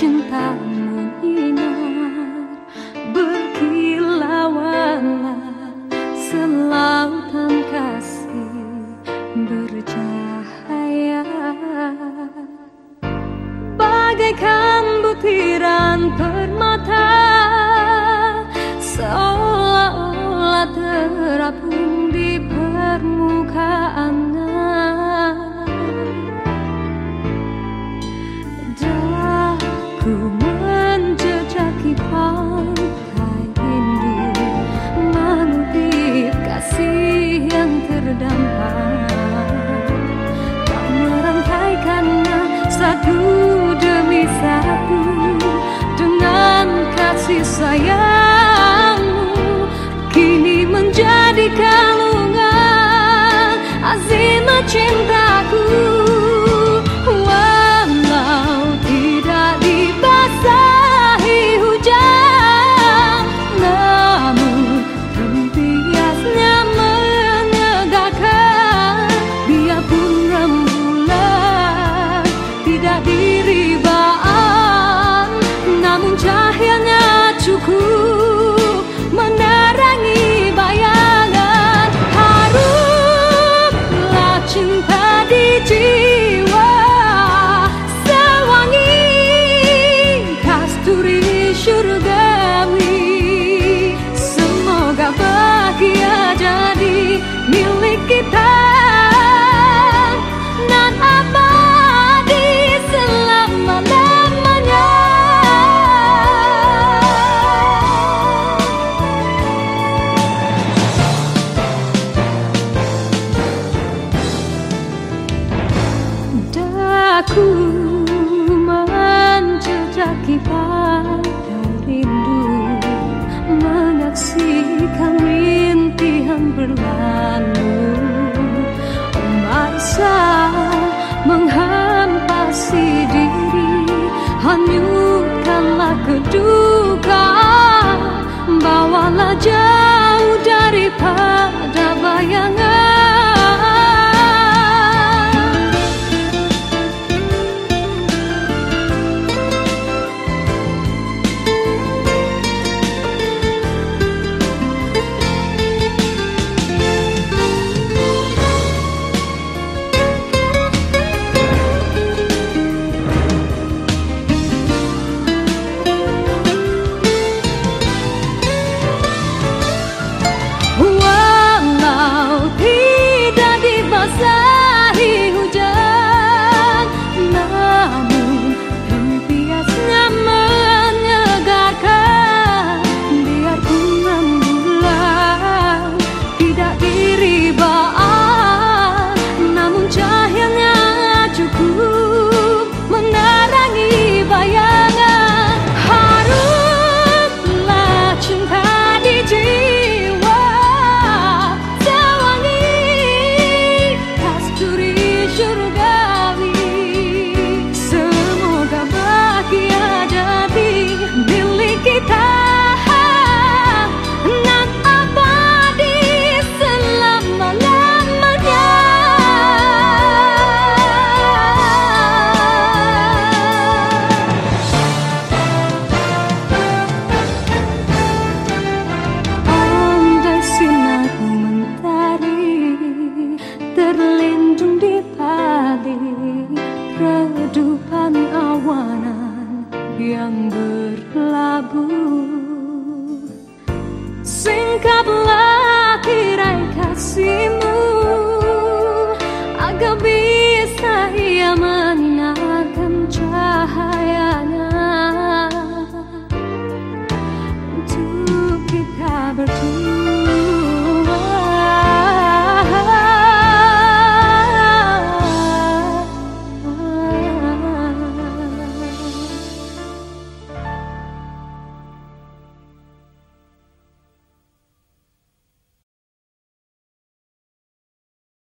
cinta menyinar berkilauanlah selautan kasih bercahaya. Bagaikan butiran permata seolah-olah terap kasih pada rindu Menyaksikan rintihan berlalu. Memaksa menghempasi diri Hanyutkanlah kedua berlabuh. Singkaplah tirai kasihmu Agar bisa ia menarikkan cahayanya. Untuk kita berdua.